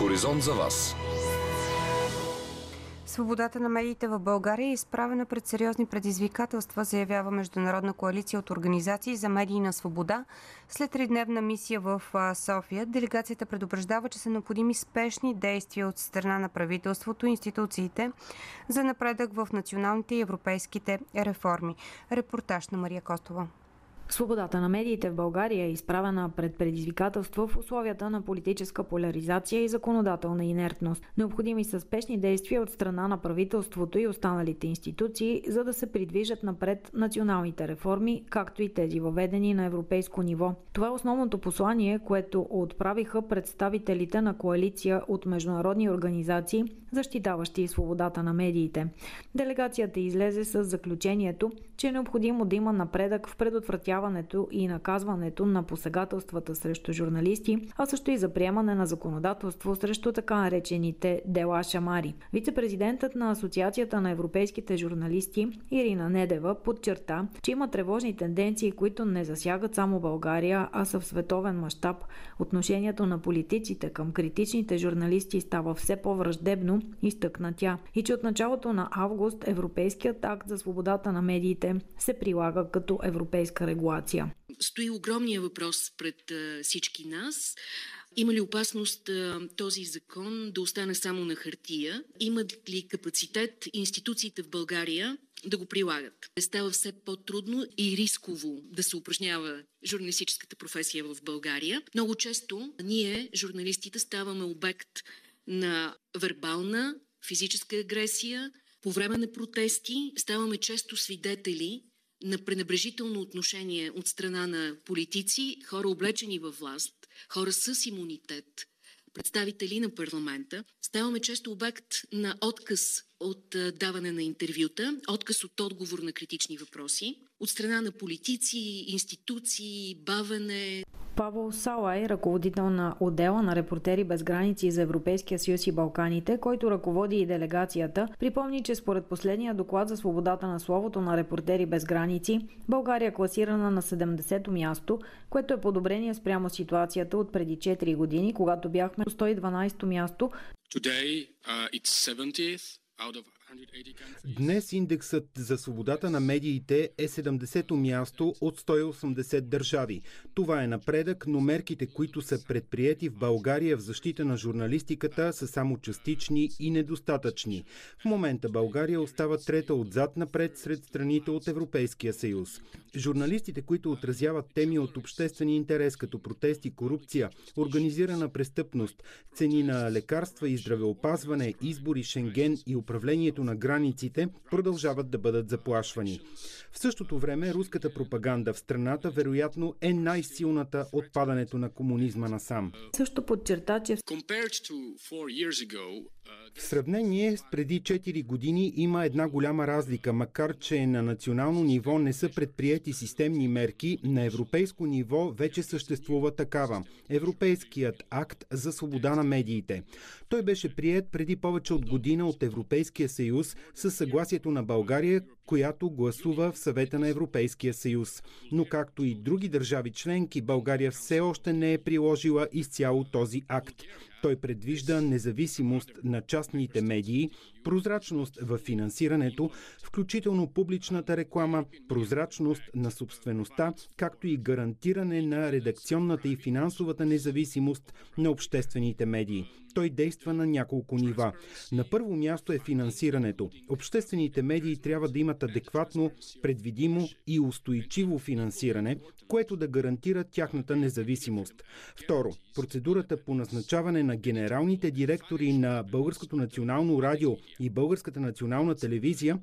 Хоризонт за вас. Свободата на медиите в България е изправена пред сериозни предизвикателства, заявява Международна коалиция от организации за медийна свобода. След тридневна мисия в София, делегацията предупреждава, че са необходими спешни действия от страна на правителството и институциите за напредък в националните и европейските реформи. Репортаж на Мария Костова. Свободата на медиите в България е изправена пред предизвикателство в условията на политическа поляризация и законодателна инертност. Необходими са спешни действия от страна на правителството и останалите институции, за да се придвижат напред националните реформи, както и тези въведени на европейско ниво. Това е основното послание, което отправиха представителите на коалиция от международни организации, защитаващи свободата на медиите. Делегацията излезе с заключението, че е необходимо да има напредък в предотвратяването и наказването на посегателствата срещу журналисти, а също и за приемане на законодателство срещу така наречените дела Шамари. Вице-президентът на Асоциацията на европейските журналисти Ирина Недева подчерта, че има тревожни тенденции, които не засягат само България, а са в световен мащаб. Отношението на политиците към критичните журналисти става все по-враждебно, изтъкна тя. И че от началото на август Европейският акт за свободата на медиите се прилага като европейска регулация. Стои огромния въпрос пред всички нас. Има ли опасност този закон да остане само на хартия? Имат ли капацитет институциите в България да го прилагат? Става все по-трудно и рисково да се упражнява журналистическата професия в България. Много често ние, журналистите, ставаме обект на вербална, физическа агресия, по време на протести ставаме често свидетели на пренебрежително отношение от страна на политици, хора облечени във власт, хора с имунитет, представители на парламента, ставаме често обект на отказ от даване на интервюта, отказ от отговор на критични въпроси, от страна на политици, институции, бавене. Павел Салай, ръководител на отдела на репортери без граници за Европейския съюз и Балканите, който ръководи и делегацията, припомни, че според последния доклад за свободата на словото на репортери без граници, България е класирана на 70-то място, което е подобрение спрямо ситуацията от преди 4 години, когато бяхме 112-то място. Today, uh, it's 70th Днес индексът за свободата на медиите е 70-то място от 180 държави. Това е напредък, но мерките, които са предприяти в България в защита на журналистиката, са само частични и недостатъчни. В момента България остава трета отзад напред сред страните от Европейския съюз. Журналистите, които отразяват теми от обществени интерес, като протести, корупция, организирана престъпност, цени на лекарства и здравеопазване, избори, Шенген и управлението на границите продължават да бъдат заплашвани. В същото време руската пропаганда в страната вероятно е най-силната от падането на комунизма насам. Също подчерта, че в сравнение с преди 4 години има една голяма разлика, макар че на национално ниво не са предприяти системни мерки, на европейско ниво вече съществува такава. Европейският акт за свобода на медиите. Той беше прият преди повече от година от Европейския съюз със съгласието на България, която гласува в съвета на Европейския съюз. Но както и други държави членки, България все още не е приложила изцяло този акт. Той предвижда независимост на частните медии, прозрачност в финансирането, включително публичната реклама, прозрачност на собствеността, както и гарантиране на редакционната и финансовата независимост на обществените медии. Той действа на няколко нива. На първо място е финансирането. Обществените медии трябва да имат адекватно, предвидимо и устойчиво финансиране, което да гарантира тяхната независимост. Второ, процедурата по назначаване на генералните директори на Българското национално радио и Българската национална телевизия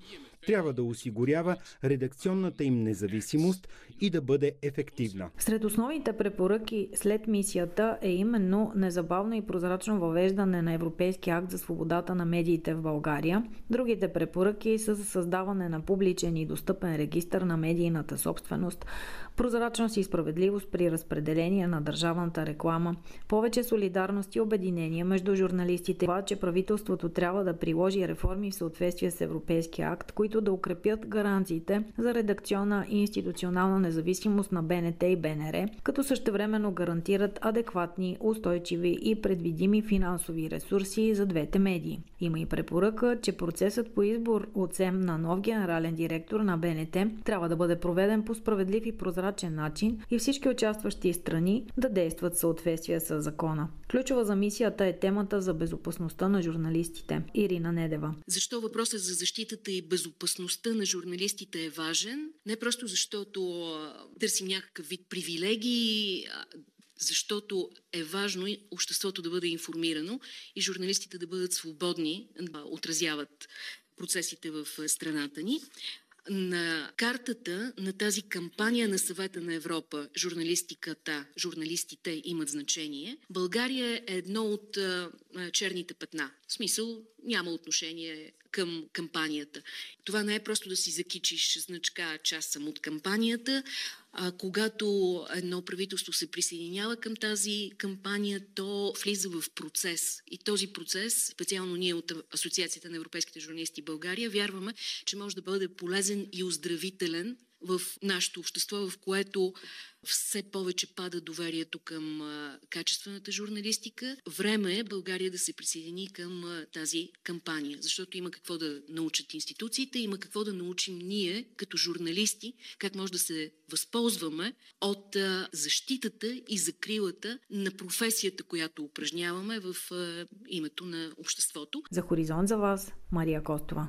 трябва да осигурява редакционната им независимост и да бъде ефективна. Сред основните препоръки след мисията е именно незабавно и прозрачно въвеждане на Европейски акт за свободата на медиите в България. Другите препоръки са за създаване на публичен и достъпен регистр на медийната собственост, прозрачност и справедливост при разпределение на държавната реклама, повече солидарност и обединение между журналистите, това, че правителството трябва да приложи реформи в съответствие с Европейския акт, които да укрепят гаранциите за редакционна и институционална независимост на БНТ и БНР, като същевременно гарантират адекватни, устойчиви и предвидими финансови ресурси за двете медии. Има и препоръка, че процесът по избор от СЕМ на нов генерален директор на БНТ трябва да бъде проведен по справедлив и прозрачен начин и всички участващи страни да действат в съответствие с закона. Ключова за мисията е темата за безопасността на журналистите. Ирина Недева. Защо въпросът за защитата и безопасността на журналистите е важен? Не просто защото търсим някакъв вид привилегии, защото е важно и обществото да бъде информирано и журналистите да бъдат свободни да отразяват процесите в страната ни. На картата на тази кампания на съвета на Европа журналистиката, журналистите имат значение. България е едно от черните петна. В смисъл няма отношение към кампанията. Това не е просто да си закичиш значка част съм от кампанията, а, когато едно правителство се присъединява към тази кампания, то влиза в процес. И този процес, специално ние от Асоциацията на европейските журналисти България, вярваме, че може да бъде полезен и оздравителен в нашето общество, в което все повече пада доверието към качествената журналистика. Време е България да се присъедини към тази кампания, защото има какво да научат институциите, има какво да научим ние като журналисти, как може да се възползваме от защитата и закрилата на професията, която упражняваме в името на обществото. За Хоризонт за вас, Мария Костова.